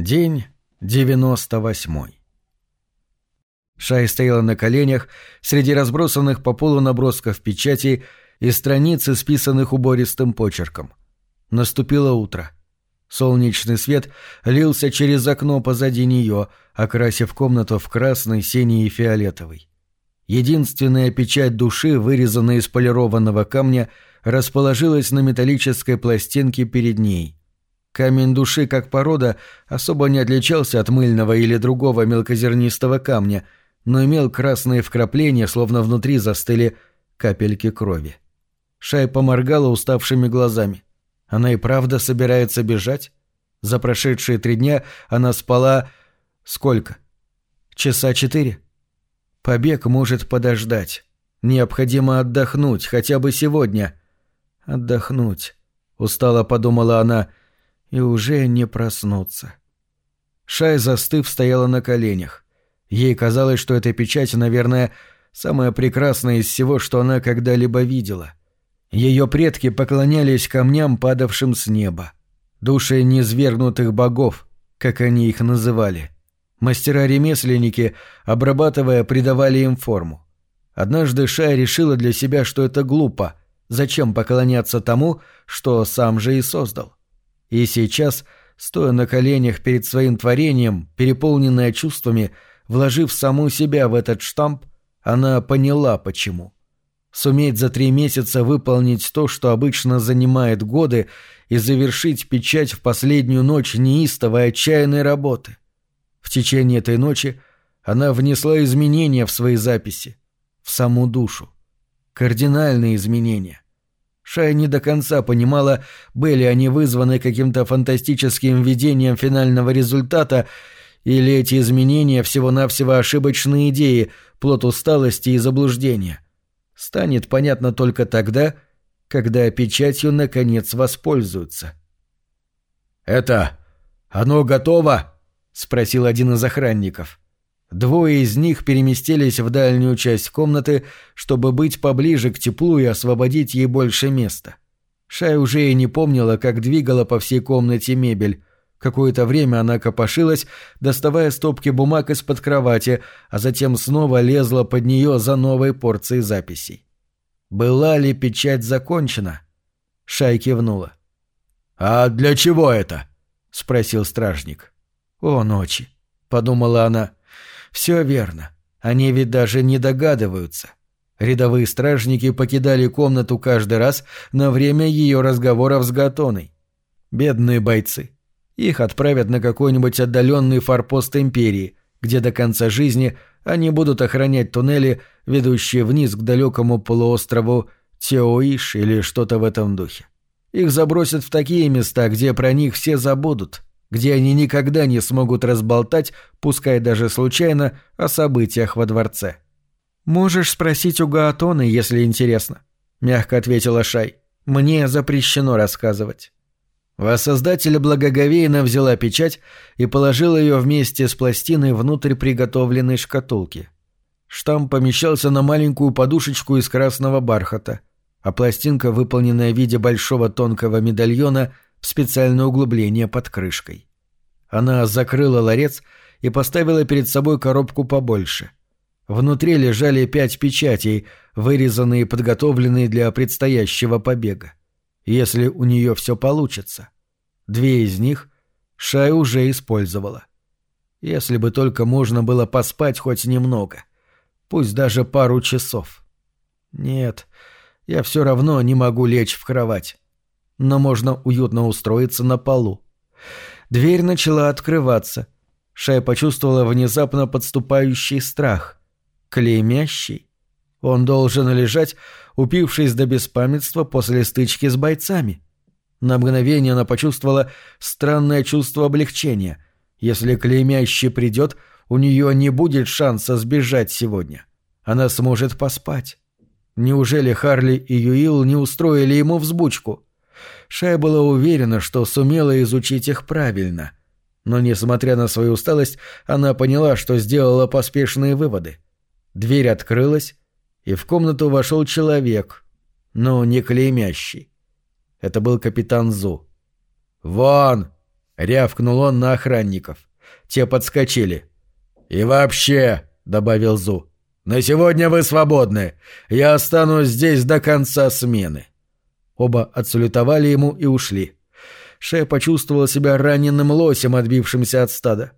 День девяносто восьмой. Шай стояла на коленях среди разбросанных по полу набросков печати и страниц, исписанных убористым почерком. Наступило утро. Солнечный свет лился через окно позади нее, окрасив комнату в красный, синий и фиолетовый. Единственная печать души, вырезанная из полированного камня, расположилась на металлической пластинке перед ней. Камень души как порода особо не отличался от мыльного или другого мелкозернистого камня, но имел красные вкрапления, словно внутри застыли капельки крови. Шай поморгала уставшими глазами. Она и правда собирается бежать? За прошедшие три дня она спала... Сколько? Часа четыре? Побег может подождать. Необходимо отдохнуть, хотя бы сегодня. Отдохнуть, устало подумала она, и уже не проснуться. Шай, застыв, стояла на коленях. Ей казалось, что эта печать, наверное, самая прекрасная из всего, что она когда-либо видела. Ее предки поклонялись камням, падавшим с неба. Души низвергнутых богов, как они их называли. Мастера-ремесленники, обрабатывая, придавали им форму. Однажды Шая решила для себя, что это глупо. Зачем поклоняться тому, что сам же и создал? И сейчас, стоя на коленях перед своим творением, переполненная чувствами, вложив саму себя в этот штамп, она поняла, почему. Суметь за три месяца выполнить то, что обычно занимает годы, и завершить печать в последнюю ночь неистовой отчаянной работы. В течение этой ночи она внесла изменения в свои записи, в саму душу. Кардинальные изменения. Шая не до конца понимала, были они вызваны каким-то фантастическим видением финального результата, или эти изменения всего-навсего ошибочные идеи, плод усталости и заблуждения. Станет понятно только тогда, когда печатью наконец воспользуются. «Это... оно готово?» — спросил один из охранников. Двое из них переместились в дальнюю часть комнаты, чтобы быть поближе к теплу и освободить ей больше места. Шай уже и не помнила, как двигала по всей комнате мебель. Какое-то время она копошилась, доставая стопки бумаг из-под кровати, а затем снова лезла под нее за новой порцией записей. Была ли печать закончена? Шай кивнула. «А для чего это?» — спросил стражник. «О, ночи!» — подумала она. «Все верно. Они ведь даже не догадываются». Рядовые стражники покидали комнату каждый раз на время ее разговоров с Гатоной. Бедные бойцы. Их отправят на какой-нибудь отдаленный форпост Империи, где до конца жизни они будут охранять туннели, ведущие вниз к далекому полуострову Теоиш или что-то в этом духе. Их забросят в такие места, где про них все забудут, где они никогда не смогут разболтать, пускай даже случайно, о событиях во дворце. «Можешь спросить у Гаатона, если интересно», — мягко ответила Шай. «Мне запрещено рассказывать». Воссоздатель благоговейно взяла печать и положила ее вместе с пластиной внутрь приготовленной шкатулки. Штамп помещался на маленькую подушечку из красного бархата, а пластинка, выполненная в виде большого тонкого медальона, в специальное углубление под крышкой. Она закрыла ларец и поставила перед собой коробку побольше. Внутри лежали пять печатей, вырезанные и подготовленные для предстоящего побега. Если у нее все получится. Две из них Шай уже использовала. Если бы только можно было поспать хоть немного. Пусть даже пару часов. Нет, я все равно не могу лечь в кровать но можно уютно устроиться на полу. Дверь начала открываться. Шай почувствовала внезапно подступающий страх. Клеймящий. Он должен лежать, упившись до беспамятства после стычки с бойцами. На мгновение она почувствовала странное чувство облегчения. Если клеймящий придет, у нее не будет шанса сбежать сегодня. Она сможет поспать. Неужели Харли и Юил не устроили ему взбучку? Шая была уверена, что сумела изучить их правильно. Но, несмотря на свою усталость, она поняла, что сделала поспешные выводы. Дверь открылась, и в комнату вошел человек, но не клеймящий. Это был капитан Зу. «Вон! Рявкнул он на охранников. Те подскочили. «И вообще», — добавил Зу, — «на сегодня вы свободны. Я останусь здесь до конца смены». Оба отсулютовали ему и ушли. Шея почувствовал себя раненым лосем, отбившимся от стада.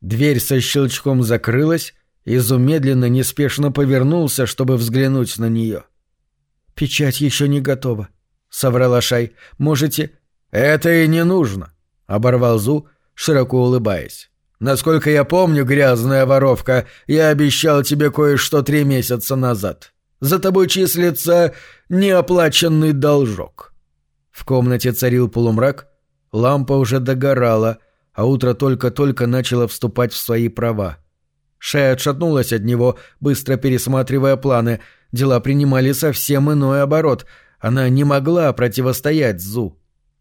Дверь со щелчком закрылась, и Зу медленно, неспешно повернулся, чтобы взглянуть на нее. «Печать еще не готова», — соврала Шай. «Можете...» «Это и не нужно», — оборвал Зу, широко улыбаясь. «Насколько я помню, грязная воровка, я обещал тебе кое-что три месяца назад. За тобой числится неоплаченный должок». В комнате царил полумрак, лампа уже догорала, а утро только-только начало вступать в свои права. Шея отшатнулась от него, быстро пересматривая планы. Дела принимали совсем иной оборот. Она не могла противостоять Зу.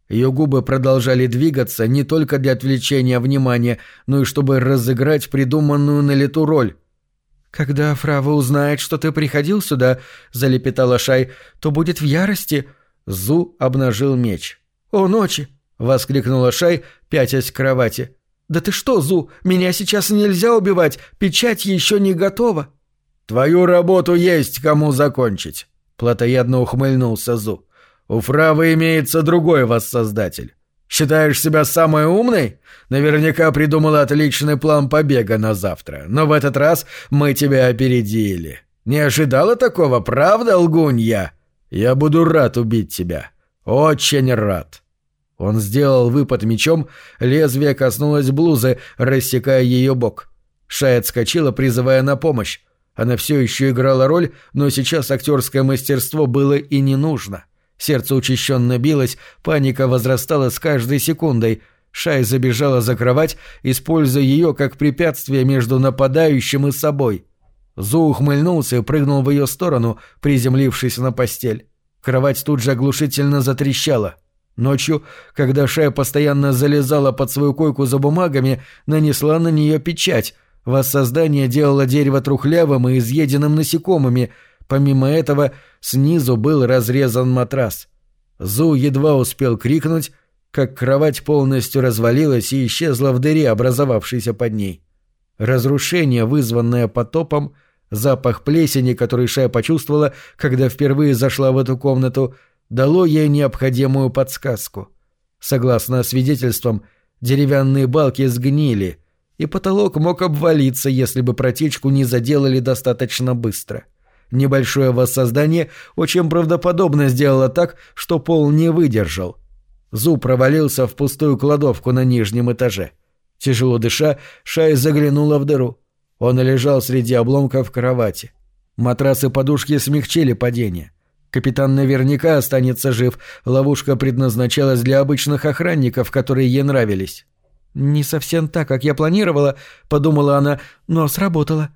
Ее губы продолжали двигаться не только для отвлечения внимания, но и чтобы разыграть придуманную на лету роль. «Когда Фрава узнает, что ты приходил сюда», — залепетала Шай, — «то будет в ярости». Зу обнажил меч. «О, ночи!» — воскликнула Шай, пятясь к кровати. «Да ты что, Зу, меня сейчас нельзя убивать, печать еще не готова». «Твою работу есть кому закончить», — плотоядно ухмыльнулся Зу. «У Фравы имеется другой воссоздатель. Считаешь себя самой умной? Наверняка придумала отличный план побега на завтра, но в этот раз мы тебя опередили. Не ожидала такого, правда, лгунья? Я буду рад убить тебя. Очень рад». Он сделал выпад мечом, лезвие коснулось блузы, рассекая ее бок. Шай отскочила, призывая на помощь. Она все еще играла роль, но сейчас актерское мастерство было и не нужно. Сердце учащенно билось, паника возрастала с каждой секундой. Шай забежала за кровать, используя ее как препятствие между нападающим и собой. Зу ухмыльнулся и прыгнул в ее сторону, приземлившись на постель. Кровать тут же оглушительно затрещала — Ночью, когда Шая постоянно залезала под свою койку за бумагами, нанесла на нее печать. Воссоздание делало дерево трухлявым и изъеденным насекомыми. Помимо этого, снизу был разрезан матрас. Зу едва успел крикнуть, как кровать полностью развалилась и исчезла в дыре, образовавшейся под ней. Разрушение, вызванное потопом, запах плесени, который Шая почувствовала, когда впервые зашла в эту комнату — дало ей необходимую подсказку. Согласно свидетельствам, деревянные балки сгнили, и потолок мог обвалиться, если бы протечку не заделали достаточно быстро. Небольшое воссоздание очень правдоподобно сделало так, что пол не выдержал. Зуб провалился в пустую кладовку на нижнем этаже. Тяжело дыша, Шай заглянула в дыру. Он лежал среди обломков кровати. Матрасы подушки смягчили падение. Капитан наверняка останется жив. Ловушка предназначалась для обычных охранников, которые ей нравились. «Не совсем так, как я планировала», — подумала она, — «но сработало».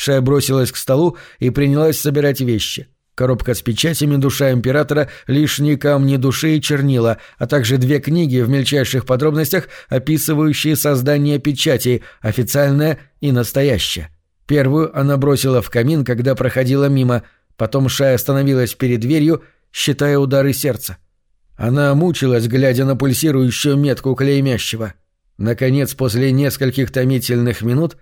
Шая бросилась к столу и принялась собирать вещи. Коробка с печатями «Душа императора», лишние камни души и чернила, а также две книги в мельчайших подробностях, описывающие создание печати, официальная и настоящая. Первую она бросила в камин, когда проходила мимо — Потом Шай остановилась перед дверью, считая удары сердца. Она мучилась, глядя на пульсирующую метку клеймящего. Наконец, после нескольких томительных минут,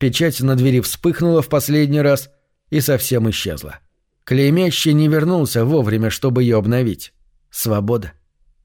печать на двери вспыхнула в последний раз и совсем исчезла. Клеймящий не вернулся вовремя, чтобы ее обновить. Свобода.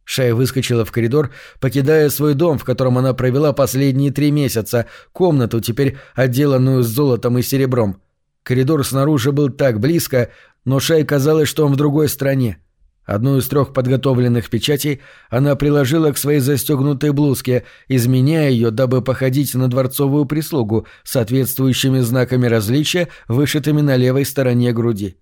Шай выскочила в коридор, покидая свой дом, в котором она провела последние три месяца, комнату, теперь отделанную золотом и серебром. Коридор снаружи был так близко, но Шай казалось, что он в другой стране. Одну из трех подготовленных печатей она приложила к своей застегнутой блузке, изменяя ее, дабы походить на дворцовую прислугу, соответствующими знаками различия, вышитыми на левой стороне груди.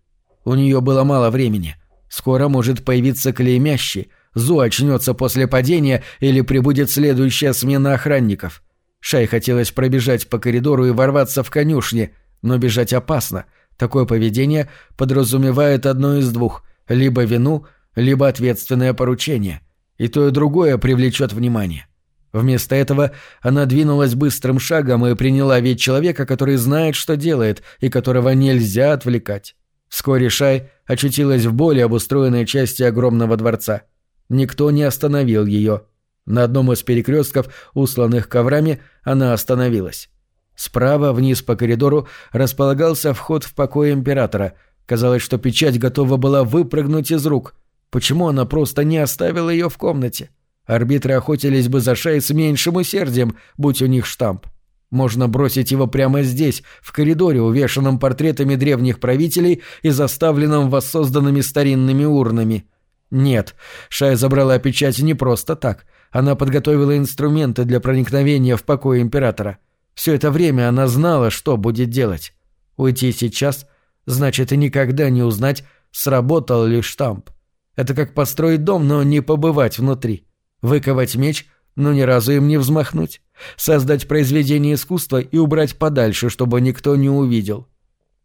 У нее было мало времени. Скоро может появиться клеймящий, Зу очнется после падения или прибудет следующая смена охранников. Шай хотелось пробежать по коридору и ворваться в конюшни — но бежать опасно. Такое поведение подразумевает одно из двух – либо вину, либо ответственное поручение. И то и другое привлечет внимание. Вместо этого она двинулась быстрым шагом и приняла вид человека, который знает, что делает, и которого нельзя отвлекать. Вскоре Шай очутилась в более обустроенной части огромного дворца. Никто не остановил ее. На одном из перекрестков, усланных коврами, она остановилась. Справа, вниз по коридору, располагался вход в покой императора. Казалось, что печать готова была выпрыгнуть из рук. Почему она просто не оставила ее в комнате? Арбитры охотились бы за Шай с меньшим усердием, будь у них штамп. Можно бросить его прямо здесь, в коридоре, увешанном портретами древних правителей и заставленном воссозданными старинными урнами. Нет, Шай забрала печать не просто так. Она подготовила инструменты для проникновения в покой императора. Все это время она знала, что будет делать. Уйти сейчас значит и никогда не узнать, сработал ли штамп. Это как построить дом, но не побывать внутри. Выковать меч, но ни разу им не взмахнуть. Создать произведение искусства и убрать подальше, чтобы никто не увидел.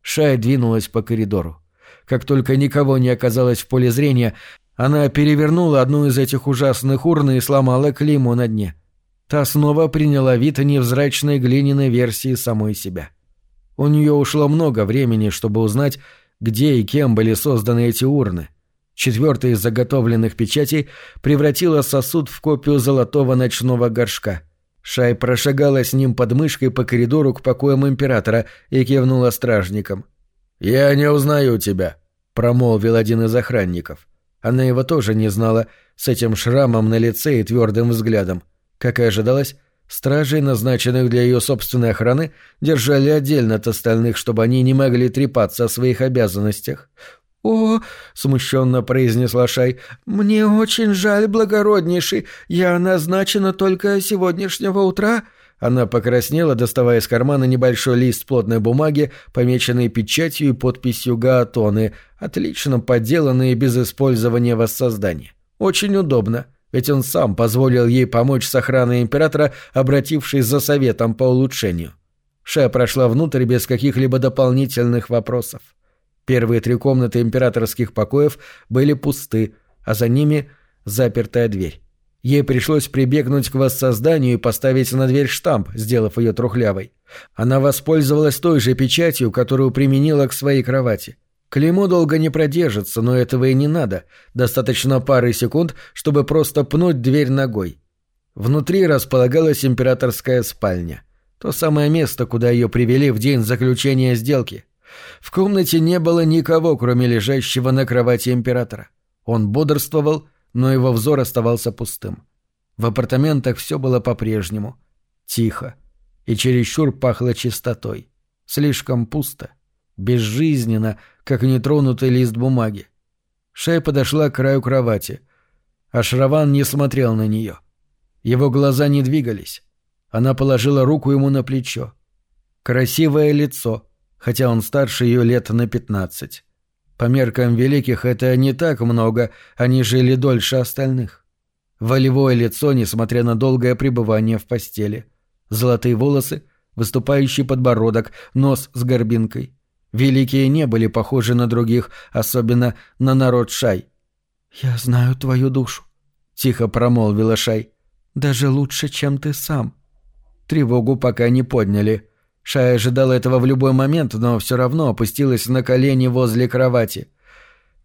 Шая двинулась по коридору. Как только никого не оказалось в поле зрения, она перевернула одну из этих ужасных урн и сломала клеймо на дне. Та снова приняла вид невзрачной глиняной версии самой себя. У нее ушло много времени, чтобы узнать, где и кем были созданы эти урны. Четвертая из заготовленных печатей превратила сосуд в копию золотого ночного горшка. Шай прошагала с ним под мышкой по коридору к покоям императора и кивнула стражникам. «Я не узнаю тебя», — промолвил один из охранников. Она его тоже не знала, с этим шрамом на лице и твердым взглядом. Как и ожидалось, стражей, назначенных для ее собственной охраны, держали отдельно от остальных, чтобы они не могли трепаться о своих обязанностях. «О!» — смущенно произнесла Шай. «Мне очень жаль, благороднейший. Я назначена только сегодняшнего утра». Она покраснела, доставая из кармана небольшой лист плотной бумаги, помеченный печатью и подписью Гаатоны, отлично подделанный без использования воссоздания. Очень удобно, ведь он сам позволил ей помочь с охраной императора, обратившись за советом по улучшению. Шая прошла внутрь без каких-либо дополнительных вопросов. Первые три комнаты императорских покоев были пусты, а за ними запертая дверь. Ей пришлось прибегнуть к воссозданию и поставить на дверь штамп, сделав ее трухлявой. Она воспользовалась той же печатью, которую применила к своей кровати. Клеймо долго не продержится, но этого и не надо. Достаточно пары секунд, чтобы просто пнуть дверь ногой. Внутри располагалась императорская спальня. То самое место, куда ее привели в день заключения сделки. В комнате не было никого, кроме лежащего на кровати императора. Он бодрствовал, но его взор оставался пустым. В апартаментах все было по-прежнему. Тихо. И чересчур пахло чистотой. Слишком пусто. Безжизненно, как нетронутый лист бумаги. Шай подошла к краю кровати. А Шраван не смотрел на нее. Его глаза не двигались. Она положила руку ему на плечо. Красивое лицо — хотя он старше ее лет на пятнадцать. По меркам великих это не так много, они жили дольше остальных. Волевое лицо, несмотря на долгое пребывание в постели. Золотые волосы, выступающий подбородок, нос с горбинкой. Великие не были похожи на других, особенно на народ Шай. «Я знаю твою душу», — тихо промолвила Шай. «Даже лучше, чем ты сам». Тревогу пока не подняли. Шая ожидала этого в любой момент, но все равно опустилась на колени возле кровати.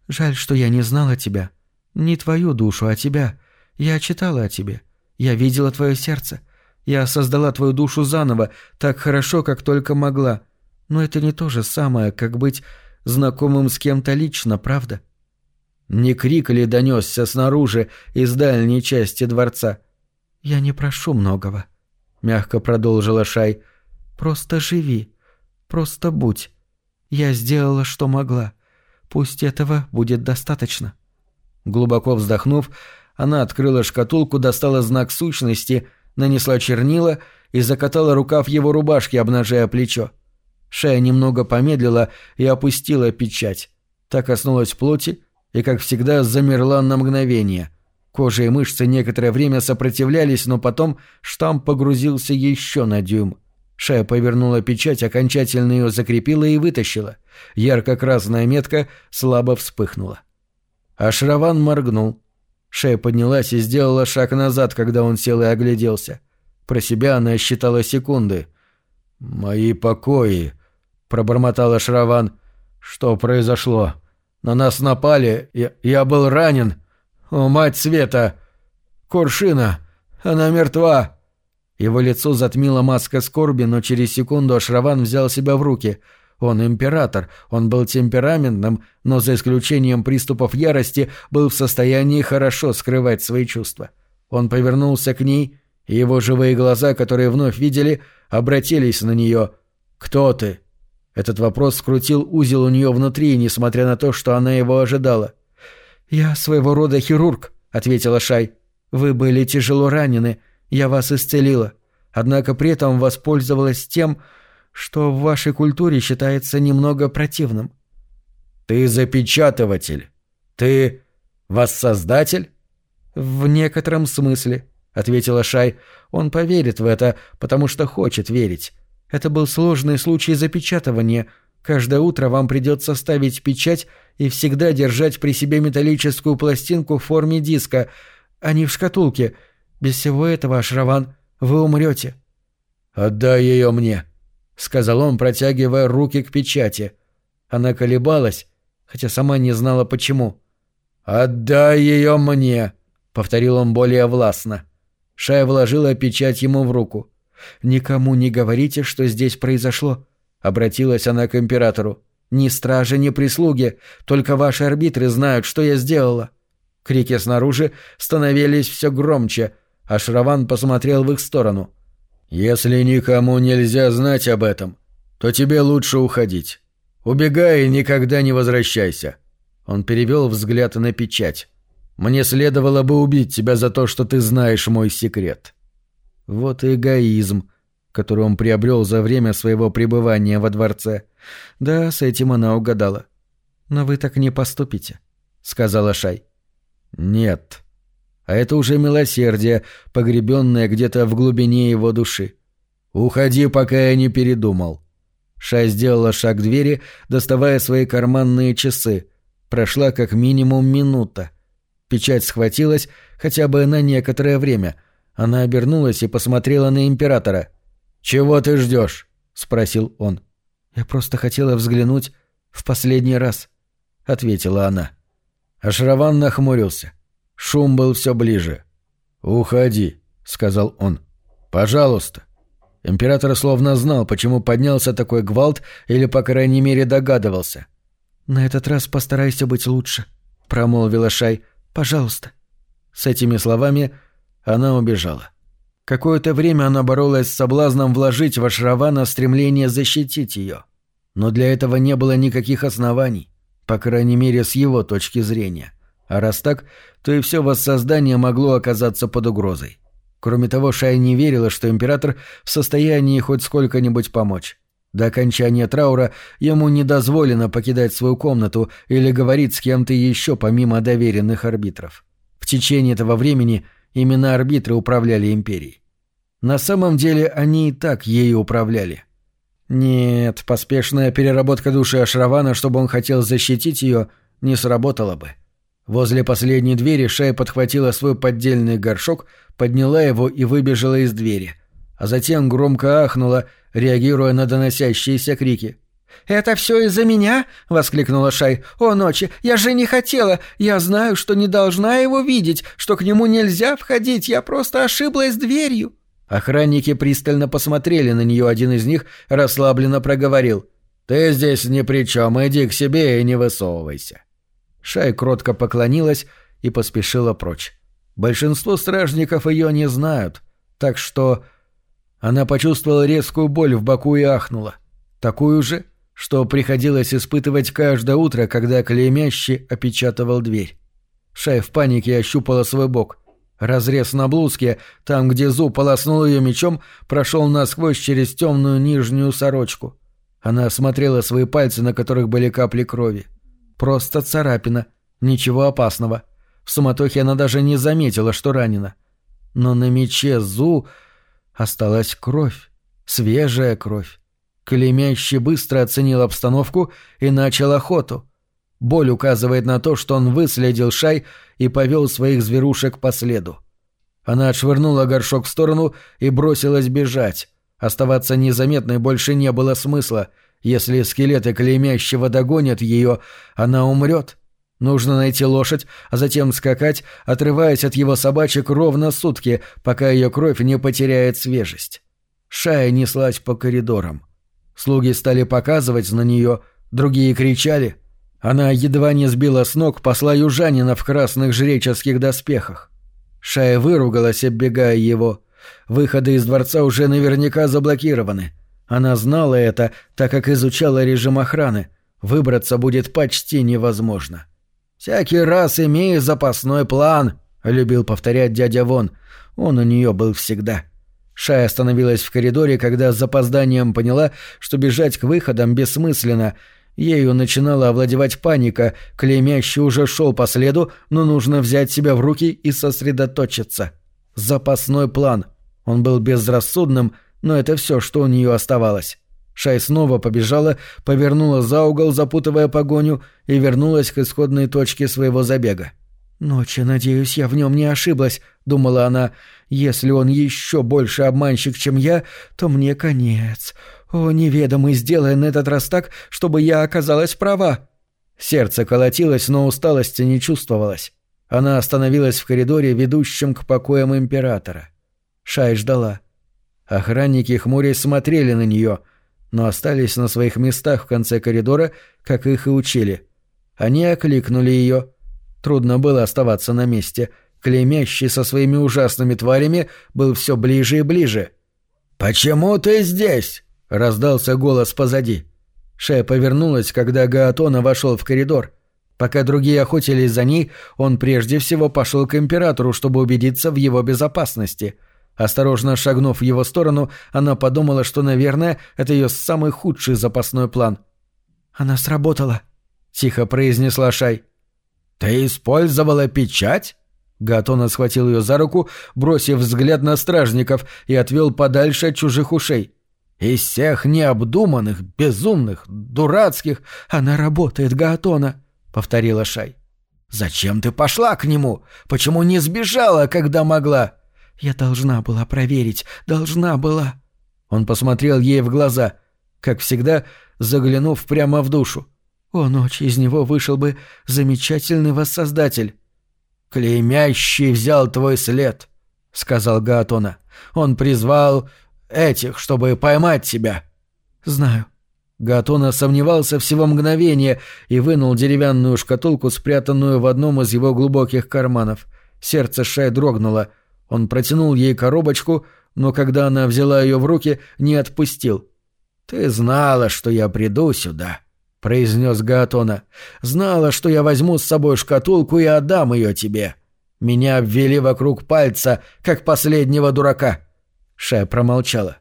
«Жаль, что я не знала тебя. Не твою душу, а тебя. Я читала о тебе. Я видела твое сердце. Я создала твою душу заново, так хорошо, как только могла. Но это не то же самое, как быть знакомым с кем-то лично, правда?» Не крик ли донесся снаружи, из дальней части дворца? «Я не прошу многого», — мягко продолжила Шай, — Просто живи. Просто будь. Я сделала, что могла. Пусть этого будет достаточно». Глубоко вздохнув, она открыла шкатулку, достала знак сущности, нанесла чернила и закатала рукав его рубашки, обнажая плечо. Шея немного помедлила и опустила печать. Так коснулась плоти и, как всегда, замерла на мгновение. Кожа и мышцы некоторое время сопротивлялись, но потом штамп погрузился еще на дюйм. Шая повернула печать, окончательно ее закрепила и вытащила. Ярко-красная метка слабо вспыхнула. Ашраван моргнул. Шея поднялась и сделала шаг назад, когда он сел и огляделся. Про себя она считала секунды. «Мои покои», — пробормотал Ашраван. «Что произошло? На нас напали, я, я был ранен. О, мать света! Куршина! Она мертва!» Его лицо затмила маска скорби, но через секунду Ашраван взял себя в руки. Он император, он был темпераментным, но за исключением приступов ярости был в состоянии хорошо скрывать свои чувства. Он повернулся к ней, и его живые глаза, которые вновь видели, обратились на нее. «Кто ты?» Этот вопрос скрутил узел у нее внутри, несмотря на то, что она его ожидала. «Я своего рода хирург», — ответила Шай. «Вы были тяжело ранены, я вас исцелила. Однако при этом воспользовалась тем, что в вашей культуре считается немного противным». «Ты запечатыватель. Ты воссоздатель?» «В некотором смысле», — ответила Шай. «Он поверит в это, потому что хочет верить. Это был сложный случай запечатывания. Каждое утро вам придется ставить печать и всегда держать при себе металлическую пластинку в форме диска, а не в шкатулке. Без всего этого, Ашраван, вы умрете». «Отдай ее мне», — сказал он, протягивая руки к печати. Она колебалась, хотя сама не знала почему. «Отдай ее мне», — повторил он более властно. Шая вложила печать ему в руку. «Никому не говорите, что здесь произошло», — обратилась она к императору. «Ни стражи, ни прислуги, только ваши арбитры знают, что я сделала». Крики снаружи становились все громче, а Шраван посмотрел в их сторону. «Если никому нельзя знать об этом, то тебе лучше уходить. Убегай и никогда не возвращайся». Он перевел взгляд на печать. «Мне следовало бы убить тебя за то, что ты знаешь мой секрет». Вот эгоизм, который он приобрел за время своего пребывания во дворце. Да, с этим она угадала. «Но вы так не поступите», — сказала Шай. «Нет. А это уже милосердие, погребенное где-то в глубине его души. Уходи, пока я не передумал». Шай сделала шаг к двери, доставая свои карманные часы. Прошла как минимум минута. Печать схватилась хотя бы на некоторое время — она обернулась и посмотрела на императора. «Чего ты ждешь?» — спросил он. «Я просто хотела взглянуть в последний раз», — ответила она. Ашраван нахмурился. Шум был все ближе. «Уходи», — сказал он. «Пожалуйста». Император словно знал, почему поднялся такой гвалт, или, по крайней мере, догадывался. «На этот раз постарайся быть лучше», — промолвила Шай. «Пожалуйста». С этими словами она убежала. Какое-то время она боролась с соблазном вложить в Ашравана стремление защитить ее. Но для этого не было никаких оснований, по крайней мере, с его точки зрения. А раз так, то и все воссоздание могло оказаться под угрозой. Кроме того, Шай не верила, что император в состоянии хоть сколько-нибудь помочь. До окончания траура ему не дозволено покидать свою комнату или говорить с кем-то еще помимо доверенных арбитров. В течение этого времени Именно арбитры управляли империей. На самом деле они и так ею управляли. Нет, поспешная переработка души Ашравана, чтобы он хотел защитить ее, не сработала бы. Возле последней двери Шая подхватила свой поддельный горшок, подняла его и выбежала из двери. А затем громко ахнула, реагируя на доносящиеся крики. «Это все из-за меня?» — воскликнула Шай. «О, ночи! Я же не хотела! Я знаю, что не должна его видеть, что к нему нельзя входить, я просто ошиблась дверью!» Охранники пристально посмотрели на нее, один из них расслабленно проговорил. «Ты здесь ни при чем, иди к себе и не высовывайся». Шай кротко поклонилась и поспешила прочь. Большинство стражников ее не знают, так что... Она почувствовала резкую боль в боку и ахнула. Такую же, что приходилось испытывать каждое утро, когда клеймящий опечатывал дверь. Шай в панике ощупала свой бок. Разрез на блузке, там, где Зу полоснул ее мечом, прошел насквозь через темную нижнюю сорочку. Она осмотрела свои пальцы, на которых были капли крови. Просто царапина, ничего опасного. В суматохе она даже не заметила, что ранена. Но на мече Зу осталась кровь, свежая кровь. Клеймящий быстро оценил обстановку и начал охоту. Боль указывает на то, что он выследил Шай и повел своих зверушек по следу. Она отшвырнула горшок в сторону и бросилась бежать. Оставаться незаметной больше не было смысла. Если скелеты клеймящего догонят ее, она умрет. Нужно найти лошадь, а затем скакать, отрываясь от его собачек ровно сутки, пока ее кровь не потеряет свежесть. Шая неслась по коридорам. Слуги стали показывать на нее, другие кричали. Она едва не сбила с ног посла южанина в красных жреческих доспехах. Шая выругалась, оббегая его. Выходы из дворца уже наверняка заблокированы. Она знала это, так как изучала режим охраны. Выбраться будет почти невозможно. — «Всякий раз имея запасной план», — любил повторять дядя Вон. Он у нее был всегда. Шая остановилась в коридоре, когда с запозданием поняла, что бежать к выходам бессмысленно. Ею начинала овладевать паника, клеймящий уже шел по следу, но нужно взять себя в руки и сосредоточиться. Запасной план. Он был безрассудным, но это все, что у нее оставалось. Шай снова побежала, повернула за угол, запутывая погоню, и вернулась к исходной точке своего забега. «Ночи, надеюсь, я в нем не ошиблась», — думала она. «Если он еще больше обманщик, чем я, то мне конец. О, неведомый, сделай на этот раз так, чтобы я оказалась права». Сердце колотилось, но усталости не чувствовалось. Она остановилась в коридоре, ведущем к покоям императора. Шай ждала. Охранники хмурясь смотрели на нее — но остались на своих местах в конце коридора, как их и учили. Они окликнули ее. Трудно было оставаться на месте. Клеймящий со своими ужасными тварями был все ближе и ближе. «Почему ты здесь?» — раздался голос позади. Шея повернулась, когда Гаатона вошел в коридор. Пока другие охотились за ней, он прежде всего пошел к императору, чтобы убедиться в его безопасности — Осторожно шагнув в его сторону, она подумала, что, наверное, это ее самый худший запасной план. «Она сработала», — тихо произнесла Шай. «Ты использовала печать?» Гатона схватил ее за руку, бросив взгляд на стражников и отвел подальше от чужих ушей. «Из всех необдуманных, безумных, дурацких она работает, Гатона», — повторила Шай. «Зачем ты пошла к нему? Почему не сбежала, когда могла?» Я должна была проверить, должна была. Он посмотрел ей в глаза, как всегда, заглянув прямо в душу. О, ночь, из него вышел бы замечательный воссоздатель. «Клеймящий взял твой след», — сказал Гаатона. «Он призвал этих, чтобы поймать тебя». «Знаю». Гатона сомневался всего мгновения и вынул деревянную шкатулку, спрятанную в одном из его глубоких карманов. Сердце Шай дрогнуло — он протянул ей коробочку, но когда она взяла ее в руки, не отпустил. «Ты знала, что я приду сюда», — произнес Гаатона. «Знала, что я возьму с собой шкатулку и отдам ее тебе. Меня обвели вокруг пальца, как последнего дурака». Шая промолчала.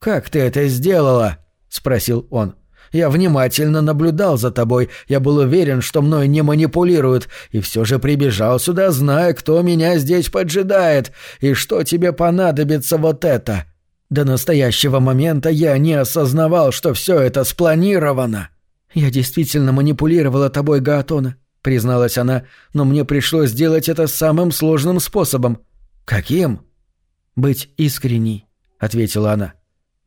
«Как ты это сделала?» — спросил он. — я внимательно наблюдал за тобой, я был уверен, что мной не манипулируют, и все же прибежал сюда, зная, кто меня здесь поджидает, и что тебе понадобится вот это. До настоящего момента я не осознавал, что все это спланировано». «Я действительно манипулировала тобой, Гаатона», — призналась она, «но мне пришлось сделать это самым сложным способом». «Каким?» «Быть искренней», — ответила она.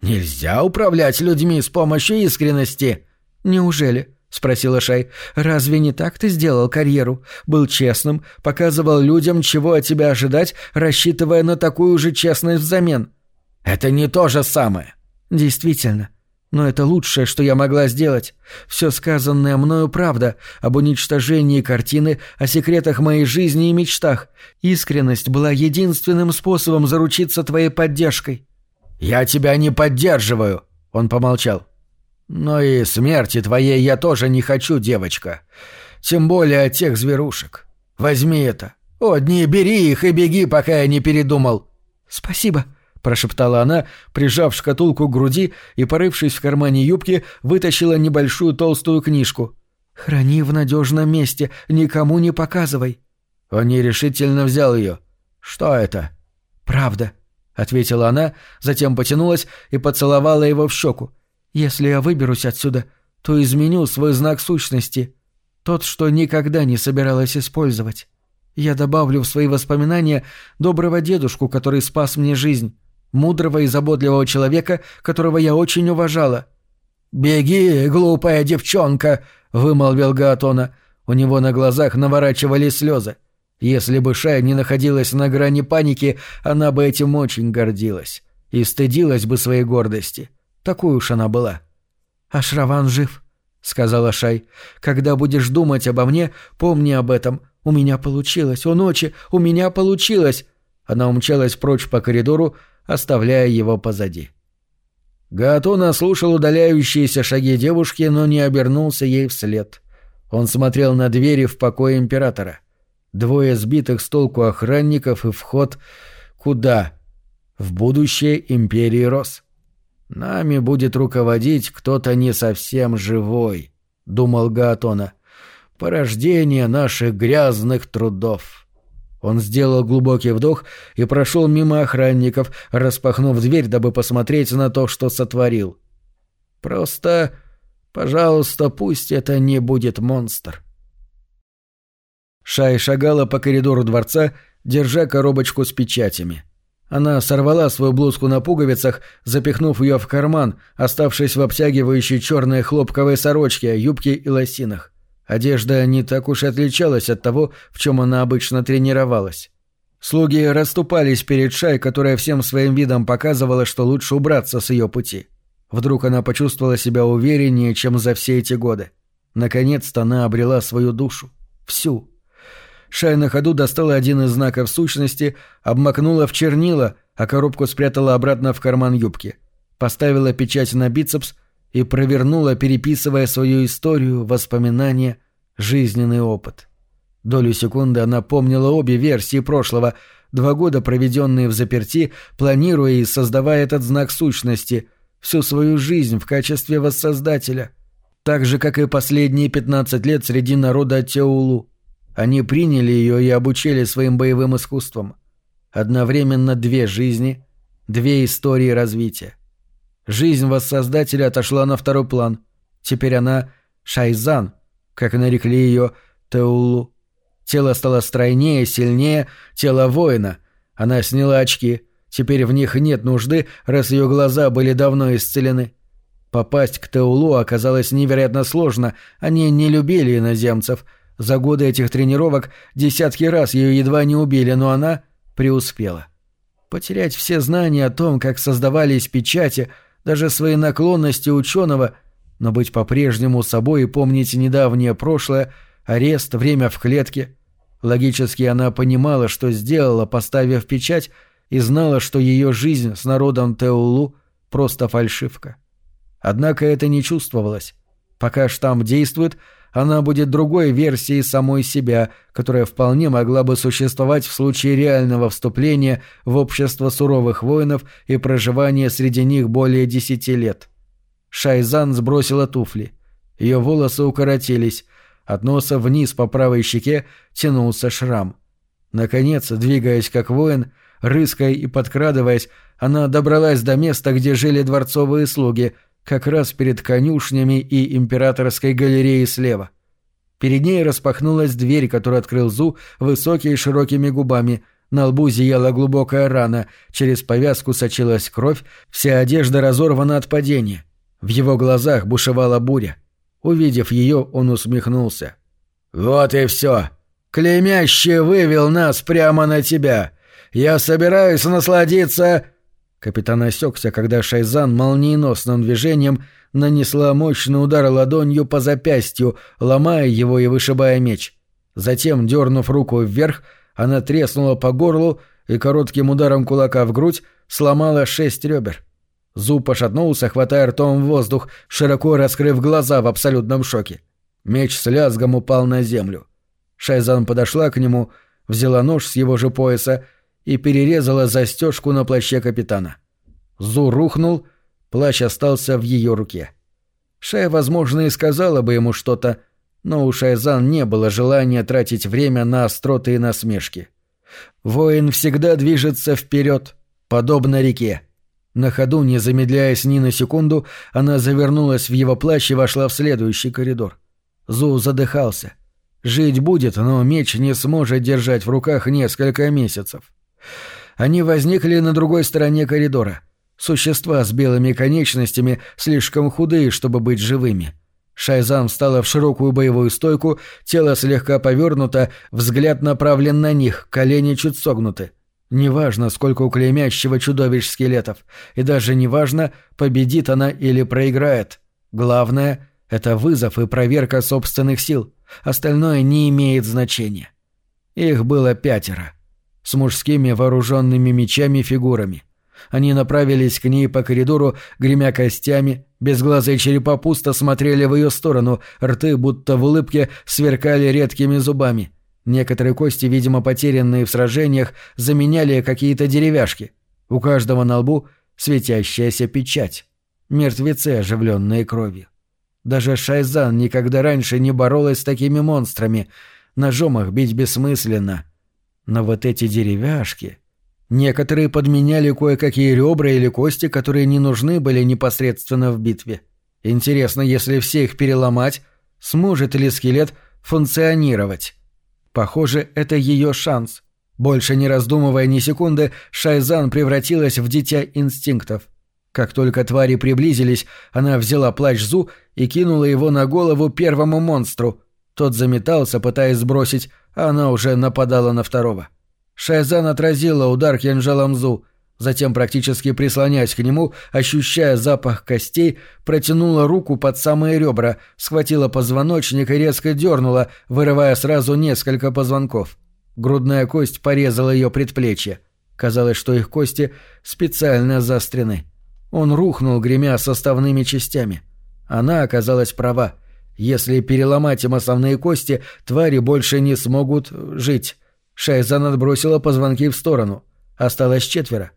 «Нельзя управлять людьми с помощью искренности!» «Неужели?» — спросила Шай. «Разве не так ты сделал карьеру? Был честным, показывал людям, чего от тебя ожидать, рассчитывая на такую же честность взамен». «Это не то же самое». «Действительно. Но это лучшее, что я могла сделать. Все сказанное мною правда об уничтожении картины, о секретах моей жизни и мечтах. Искренность была единственным способом заручиться твоей поддержкой. «Я тебя не поддерживаю», — он помолчал. «Но и смерти твоей я тоже не хочу, девочка. Тем более от тех зверушек. Возьми это. Одни, бери их и беги, пока я не передумал». «Спасибо», — прошептала она, прижав шкатулку к груди и, порывшись в кармане юбки, вытащила небольшую толстую книжку. «Храни в надежном месте, никому не показывай». Он нерешительно взял ее. «Что это?» «Правда», ответила она, затем потянулась и поцеловала его в щеку. «Если я выберусь отсюда, то изменю свой знак сущности, тот, что никогда не собиралась использовать. Я добавлю в свои воспоминания доброго дедушку, который спас мне жизнь, мудрого и заботливого человека, которого я очень уважала». «Беги, глупая девчонка!» — вымолвил Гаатона. У него на глазах наворачивались слезы. Если бы Шай не находилась на грани паники, она бы этим очень гордилась. И стыдилась бы своей гордости. Такой уж она была. «Ашраван жив», — сказала Шай. «Когда будешь думать обо мне, помни об этом. У меня получилось, о ночи, у меня получилось!» Она умчалась прочь по коридору, оставляя его позади. Гаатона слушал удаляющиеся шаги девушки, но не обернулся ей вслед. Он смотрел на двери в покое императора. Двое сбитых с толку охранников и вход куда? В будущее империи Рос. «Нами будет руководить кто-то не совсем живой», — думал Гаатона. «Порождение наших грязных трудов». Он сделал глубокий вдох и прошел мимо охранников, распахнув дверь, дабы посмотреть на то, что сотворил. «Просто, пожалуйста, пусть это не будет монстр». Шай шагала по коридору дворца, держа коробочку с печатями. Она сорвала свою блузку на пуговицах, запихнув ее в карман, оставшись в обтягивающей черной хлопковой сорочке, юбке и лосинах. Одежда не так уж и отличалась от того, в чем она обычно тренировалась. Слуги расступались перед Шай, которая всем своим видом показывала, что лучше убраться с ее пути. Вдруг она почувствовала себя увереннее, чем за все эти годы. Наконец-то она обрела свою душу. Всю. Шай на ходу достала один из знаков сущности, обмакнула в чернила, а коробку спрятала обратно в карман юбки. Поставила печать на бицепс — и провернула, переписывая свою историю, воспоминания, жизненный опыт. Долю секунды она помнила обе версии прошлого, два года, проведенные в заперти, планируя и создавая этот знак сущности, всю свою жизнь в качестве воссоздателя. Так же, как и последние 15 лет среди народа Теулу. Они приняли ее и обучили своим боевым искусствам. Одновременно две жизни, две истории развития. Жизнь воссоздателя отошла на второй план. Теперь она Шайзан, как нарекли ее Теулу. Тело стало стройнее, сильнее, тело воина. Она сняла очки. Теперь в них нет нужды, раз ее глаза были давно исцелены. Попасть к Теулу оказалось невероятно сложно. Они не любили иноземцев. За годы этих тренировок десятки раз ее едва не убили, но она преуспела. Потерять все знания о том, как создавались печати — даже свои наклонности ученого, но быть по-прежнему собой и помнить недавнее прошлое, арест, время в клетке. Логически она понимала, что сделала, поставив печать, и знала, что ее жизнь с народом Теулу — просто фальшивка. Однако это не чувствовалось. Пока штамп действует — она будет другой версией самой себя, которая вполне могла бы существовать в случае реального вступления в общество суровых воинов и проживания среди них более десяти лет. Шайзан сбросила туфли. Ее волосы укоротились. От носа вниз по правой щеке тянулся шрам. Наконец, двигаясь как воин, рыская и подкрадываясь, она добралась до места, где жили дворцовые слуги — как раз перед конюшнями и императорской галереей слева. Перед ней распахнулась дверь, которую открыл Зу, высокий и широкими губами. На лбу зияла глубокая рана, через повязку сочилась кровь, вся одежда разорвана от падения. В его глазах бушевала буря. Увидев ее, он усмехнулся. «Вот и все. Клеймящий вывел нас прямо на тебя. Я собираюсь насладиться...» Капитан осекся, когда Шайзан молниеносным движением нанесла мощный удар ладонью по запястью, ломая его и вышибая меч. Затем, дернув руку вверх, она треснула по горлу и коротким ударом кулака в грудь сломала шесть ребер. Зуб пошатнулся, хватая ртом в воздух, широко раскрыв глаза в абсолютном шоке. Меч с лязгом упал на землю. Шайзан подошла к нему, взяла нож с его же пояса и перерезала застежку на плаще капитана. Зу рухнул, плащ остался в ее руке. Шай, возможно, и сказала бы ему что-то, но у Шайзан не было желания тратить время на остроты и насмешки. Воин всегда движется вперед, подобно реке. На ходу, не замедляясь ни на секунду, она завернулась в его плащ и вошла в следующий коридор. Зу задыхался. Жить будет, но меч не сможет держать в руках несколько месяцев. Они возникли на другой стороне коридора. Существа с белыми конечностями слишком худые, чтобы быть живыми. Шайзан встала в широкую боевую стойку, тело слегка повернуто, взгляд направлен на них, колени чуть согнуты. Неважно, сколько у клеймящего чудовищ скелетов, и даже неважно, победит она или проиграет. Главное — это вызов и проверка собственных сил. Остальное не имеет значения. Их было пятеро. С мужскими вооруженными мечами фигурами. Они направились к ней по коридору, гремя костями, безглазые черепа пусто смотрели в ее сторону, рты, будто в улыбке, сверкали редкими зубами. Некоторые кости, видимо, потерянные в сражениях, заменяли какие-то деревяшки. У каждого на лбу светящаяся печать. Мертвецы, оживленные кровью. Даже Шайзан никогда раньше не боролась с такими монстрами. Ножом их бить бессмысленно. Но вот эти деревяшки... Некоторые подменяли кое-какие ребра или кости, которые не нужны были непосредственно в битве. Интересно, если все их переломать, сможет ли скелет функционировать? Похоже, это ее шанс. Больше не раздумывая ни секунды, Шайзан превратилась в дитя инстинктов. Как только твари приблизились, она взяла плащ Зу и кинула его на голову первому монстру. Тот заметался, пытаясь сбросить, она уже нападала на второго. — Шайзан отразила удар кинжалом Зу, затем, практически прислоняясь к нему, ощущая запах костей, протянула руку под самые ребра, схватила позвоночник и резко дернула, вырывая сразу несколько позвонков. Грудная кость порезала ее предплечье. Казалось, что их кости специально заострены. Он рухнул, гремя составными частями. Она оказалась права. Если переломать им основные кости, твари больше не смогут жить. Шайзан отбросила позвонки в сторону. Осталось четверо.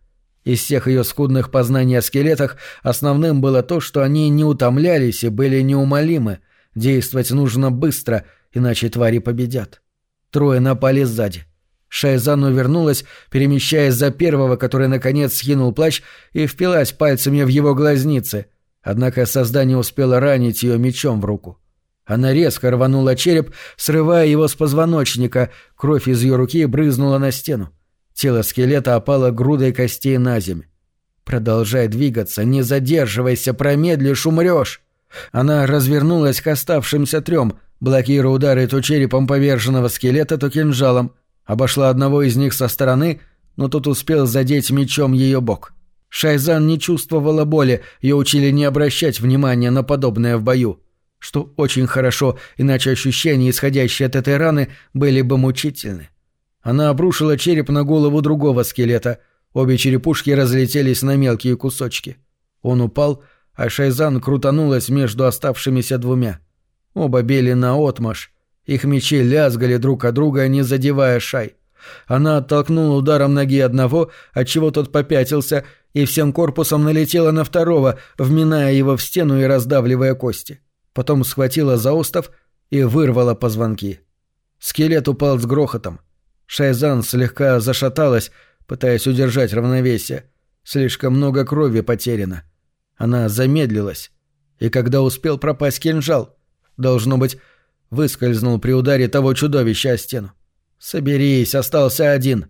Из всех ее скудных познаний о скелетах основным было то, что они не утомлялись и были неумолимы. Действовать нужно быстро, иначе твари победят. Трое напали сзади. Шайзан увернулась, перемещаясь за первого, который наконец скинул плащ и впилась пальцами в его глазницы. Однако создание успело ранить ее мечом в руку. Она резко рванула череп, срывая его с позвоночника, кровь из ее руки брызнула на стену. Тело скелета опало грудой костей на землю. «Продолжай двигаться, не задерживайся, промедлишь, умрешь!» Она развернулась к оставшимся трем, блокируя удары то черепом поверженного скелета, то кинжалом. Обошла одного из них со стороны, но тот успел задеть мечом ее бок. Шайзан не чувствовала боли, ее учили не обращать внимания на подобное в бою что очень хорошо, иначе ощущения, исходящие от этой раны, были бы мучительны. Она обрушила череп на голову другого скелета. Обе черепушки разлетелись на мелкие кусочки. Он упал, а Шайзан крутанулась между оставшимися двумя. Оба били на отмаш. Их мечи лязгали друг от друга, не задевая Шай. Она оттолкнула ударом ноги одного, отчего тот попятился, и всем корпусом налетела на второго, вминая его в стену и раздавливая кости. — потом схватила за остов и вырвала позвонки. Скелет упал с грохотом. Шайзан слегка зашаталась, пытаясь удержать равновесие. Слишком много крови потеряно. Она замедлилась. И когда успел пропасть кинжал, должно быть, выскользнул при ударе того чудовища о стену. «Соберись, остался один».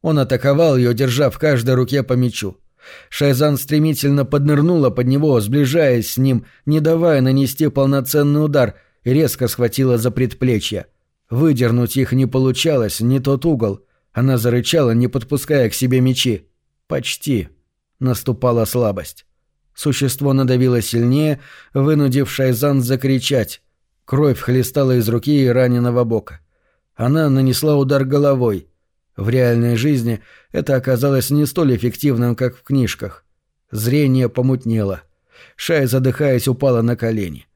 Он атаковал ее, держа в каждой руке по мечу. Шайзан стремительно поднырнула под него, сближаясь с ним, не давая нанести полноценный удар, и резко схватила за предплечье. Выдернуть их не получалось, не тот угол. Она зарычала, не подпуская к себе мечи. «Почти». Наступала слабость. Существо надавило сильнее, вынудив Шайзан закричать. Кровь хлестала из руки и раненого бока. Она нанесла удар головой — в реальной жизни это оказалось не столь эффективным, как в книжках. Зрение помутнело. Шай, задыхаясь, упала на колени.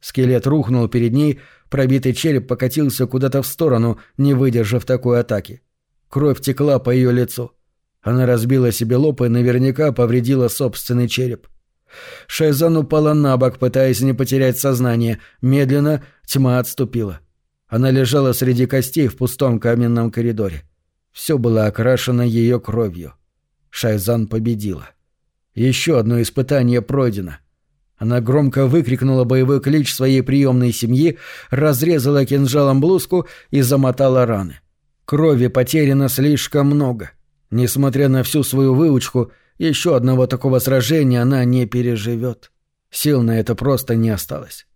Скелет рухнул перед ней, пробитый череп покатился куда-то в сторону, не выдержав такой атаки. Кровь текла по ее лицу. Она разбила себе лоб и наверняка повредила собственный череп. Шайзан упала на бок, пытаясь не потерять сознание. Медленно тьма отступила. Она лежала среди костей в пустом каменном коридоре. Все было окрашено ее кровью. Шайзан победила. Еще одно испытание пройдено. Она громко выкрикнула боевой клич своей приемной семьи, разрезала кинжалом блузку и замотала раны. Крови потеряно слишком много. Несмотря на всю свою выучку, еще одного такого сражения она не переживет. Сил на это просто не осталось.